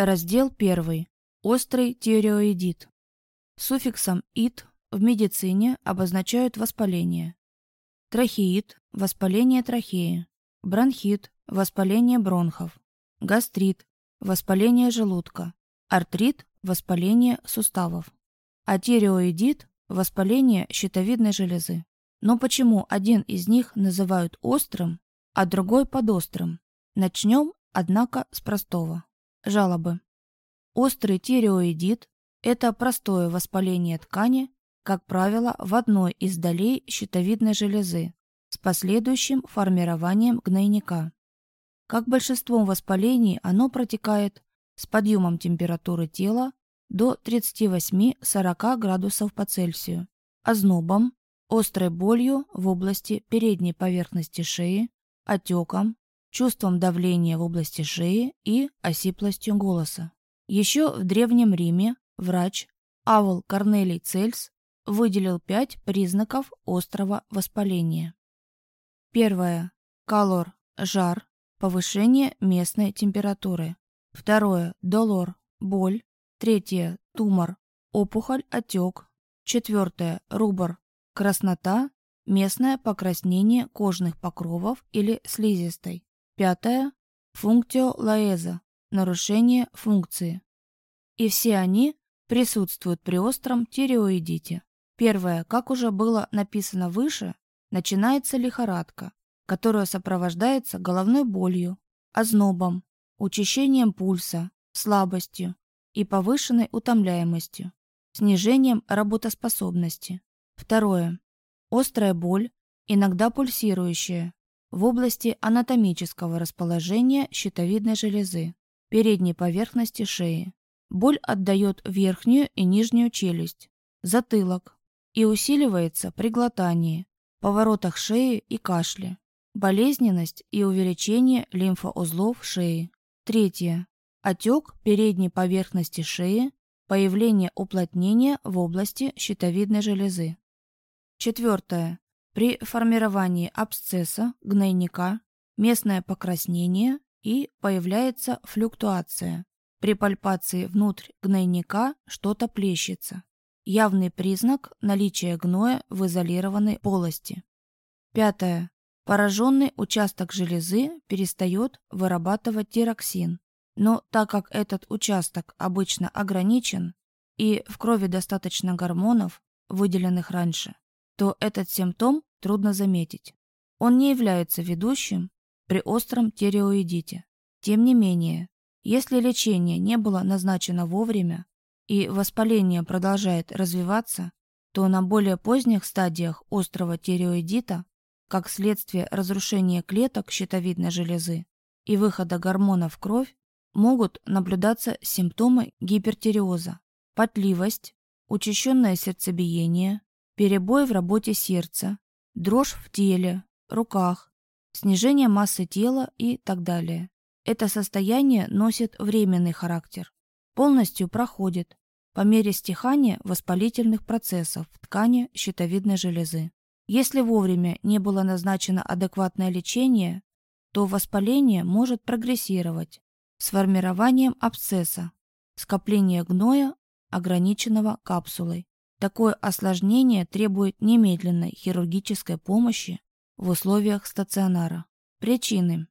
Раздел 1. Острый тиреоидит. Суффиксом «ит» в медицине обозначают воспаление. Трахеид – воспаление трахеи. Бронхит – воспаление бронхов. Гастрит – воспаление желудка. Артрит – воспаление суставов. А тиреоидит – воспаление щитовидной железы. Но почему один из них называют острым, а другой подострым? Начнем, однако, с простого. Жалобы. Острый тиреоидит – это простое воспаление ткани, как правило, в одной из долей щитовидной железы с последующим формированием гнойника. Как большинством воспалений, оно протекает с подъемом температуры тела до 38-40 градусов по Цельсию, ознобом, острой болью в области передней поверхности шеи, отеком, чувством давления в области шеи и осиплостью голоса. Еще в Древнем Риме врач Авл Корнелий Цельс выделил пять признаков острого воспаления. Первое. Калор – жар, повышение местной температуры. Второе. Долор – боль. Третье. Тумор – опухоль, отек. Четвертое. Рубор – краснота, местное покраснение кожных покровов или слизистой. Пятое – функцио лаэза – нарушение функции. И все они присутствуют при остром тиреоидите. Первое, как уже было написано выше, начинается лихорадка, которая сопровождается головной болью, ознобом, учащением пульса, слабостью и повышенной утомляемостью, снижением работоспособности. Второе. Острая боль, иногда пульсирующая, в области анатомического расположения щитовидной железы, передней поверхности шеи. Боль отдает верхнюю и нижнюю челюсть, затылок и усиливается при глотании, поворотах шеи и кашле. Болезненность и увеличение лимфоузлов шеи. Третье. Отек передней поверхности шеи, появление уплотнения в области щитовидной железы. Четвертое. При формировании абсцесса, гнойника, местное покраснение и появляется флюктуация. При пальпации внутрь гнойника что-то плещется. Явный признак наличия гноя в изолированной полости. Пятое. Пораженный участок железы перестает вырабатывать тироксин. Но так как этот участок обычно ограничен и в крови достаточно гормонов, выделенных раньше, то этот симптом трудно заметить. Он не является ведущим при остром тиреоидите. Тем не менее, если лечение не было назначено вовремя и воспаление продолжает развиваться, то на более поздних стадиях острого тиреоидита, как следствие разрушения клеток щитовидной железы и выхода гормонов в кровь, могут наблюдаться симптомы гипертиреоза, потливость, учащенное сердцебиение, перебой в работе сердца, дрожь в теле, руках, снижение массы тела и так далее. Это состояние носит временный характер, полностью проходит по мере стихания воспалительных процессов в ткани щитовидной железы. Если вовремя не было назначено адекватное лечение, то воспаление может прогрессировать с формированием абсцесса, скопление гноя, ограниченного капсулой. Такое осложнение требует немедленной хирургической помощи в условиях стационара. Причины.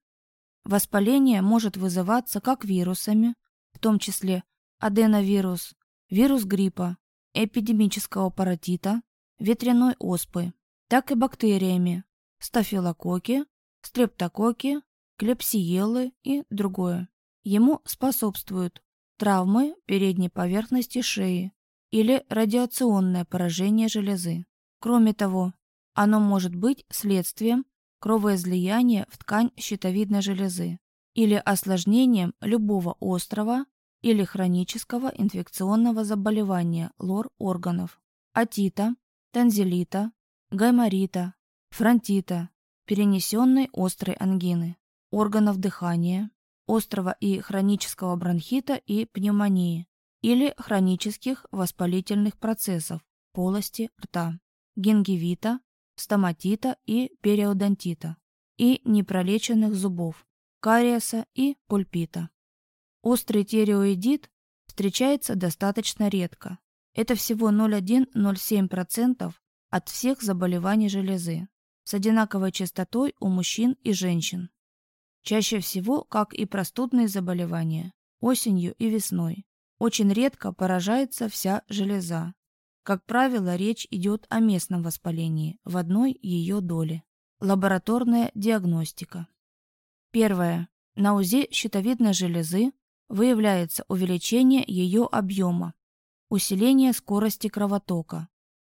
Воспаление может вызываться как вирусами, в том числе аденовирус, вирус гриппа, эпидемического паротита, ветряной оспы, так и бактериями, стафилококки, стрептококки, клепсиелы и другое. Ему способствуют травмы передней поверхности шеи, или радиационное поражение железы. Кроме того, оно может быть следствием кровоизлияния в ткань щитовидной железы или осложнением любого острого или хронического инфекционного заболевания лор органов, атита, танзелита, гайморита, фронтита, перенесенной острой ангины, органов дыхания, острого и хронического бронхита и пневмонии, или хронических воспалительных процессов полости рта, гингивита, стоматита и периодонтита, и непролеченных зубов, кариеса и пульпита. Острый тиреоидит встречается достаточно редко. Это всего 0,1-0,7% от всех заболеваний железы, с одинаковой частотой у мужчин и женщин. Чаще всего, как и простудные заболевания, осенью и весной. Очень редко поражается вся железа. Как правило, речь идет о местном воспалении в одной ее доле. Лабораторная диагностика. Первое. На УЗИ щитовидной железы выявляется увеличение ее объема, усиление скорости кровотока,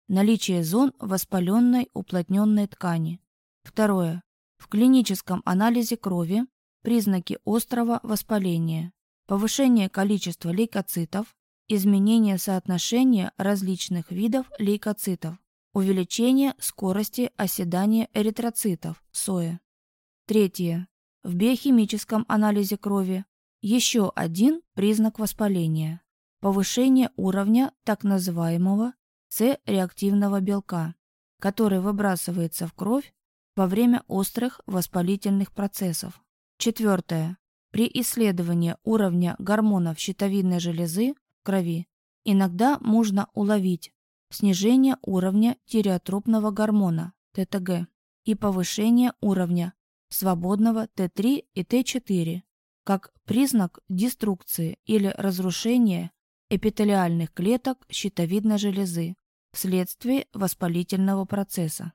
наличие зон воспаленной уплотненной ткани. Второе. В клиническом анализе крови признаки острого воспаления, повышение количества лейкоцитов, изменение соотношения различных видов лейкоцитов, увеличение скорости оседания эритроцитов, СОЭ. Третье. В биохимическом анализе крови еще один признак воспаления – повышение уровня так называемого С-реактивного белка, который выбрасывается в кровь во время острых воспалительных процессов. Четвертое. При исследовании уровня гормонов щитовидной железы в крови иногда можно уловить снижение уровня тиреотропного гормона ТТГ и повышение уровня свободного Т3 и Т4 как признак деструкции или разрушения эпителиальных клеток щитовидной железы вследствие воспалительного процесса.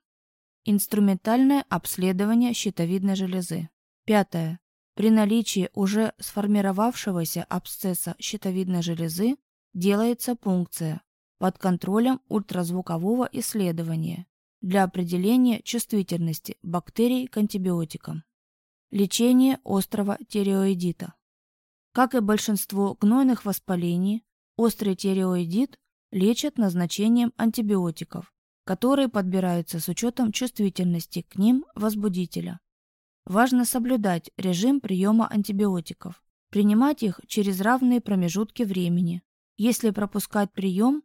Инструментальное обследование щитовидной железы. Пятое. При наличии уже сформировавшегося абсцесса щитовидной железы делается пункция под контролем ультразвукового исследования для определения чувствительности бактерий к антибиотикам. Лечение острого тиреоидита. Как и большинство гнойных воспалений, острый тиреоидит лечат назначением антибиотиков, которые подбираются с учетом чувствительности к ним возбудителя. Важно соблюдать режим приема антибиотиков, принимать их через равные промежутки времени. Если пропускать прием,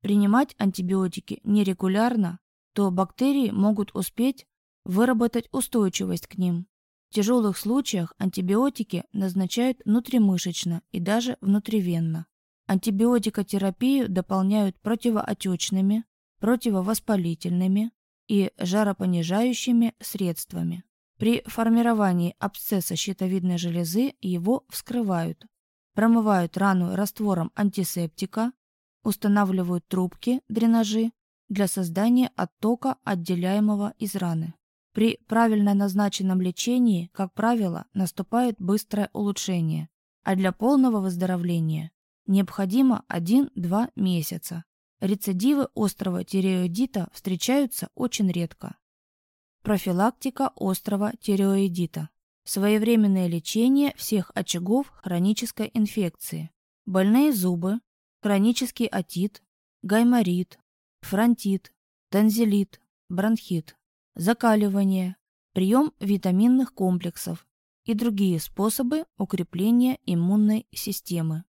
принимать антибиотики нерегулярно, то бактерии могут успеть выработать устойчивость к ним. В тяжелых случаях антибиотики назначают внутримышечно и даже внутривенно. Антибиотикотерапию дополняют противоотечными, противовоспалительными и жаропонижающими средствами. При формировании абсцесса щитовидной железы его вскрывают, промывают рану раствором антисептика, устанавливают трубки, дренажи для создания оттока, отделяемого из раны. При правильно назначенном лечении, как правило, наступает быстрое улучшение, а для полного выздоровления необходимо 1-2 месяца. Рецидивы острого тиреоидита встречаются очень редко. Профилактика острого тиреоидита. Своевременное лечение всех очагов хронической инфекции. Больные зубы, хронический отит, гайморит, фронтит, танзелит, бронхит, закаливание, прием витаминных комплексов и другие способы укрепления иммунной системы.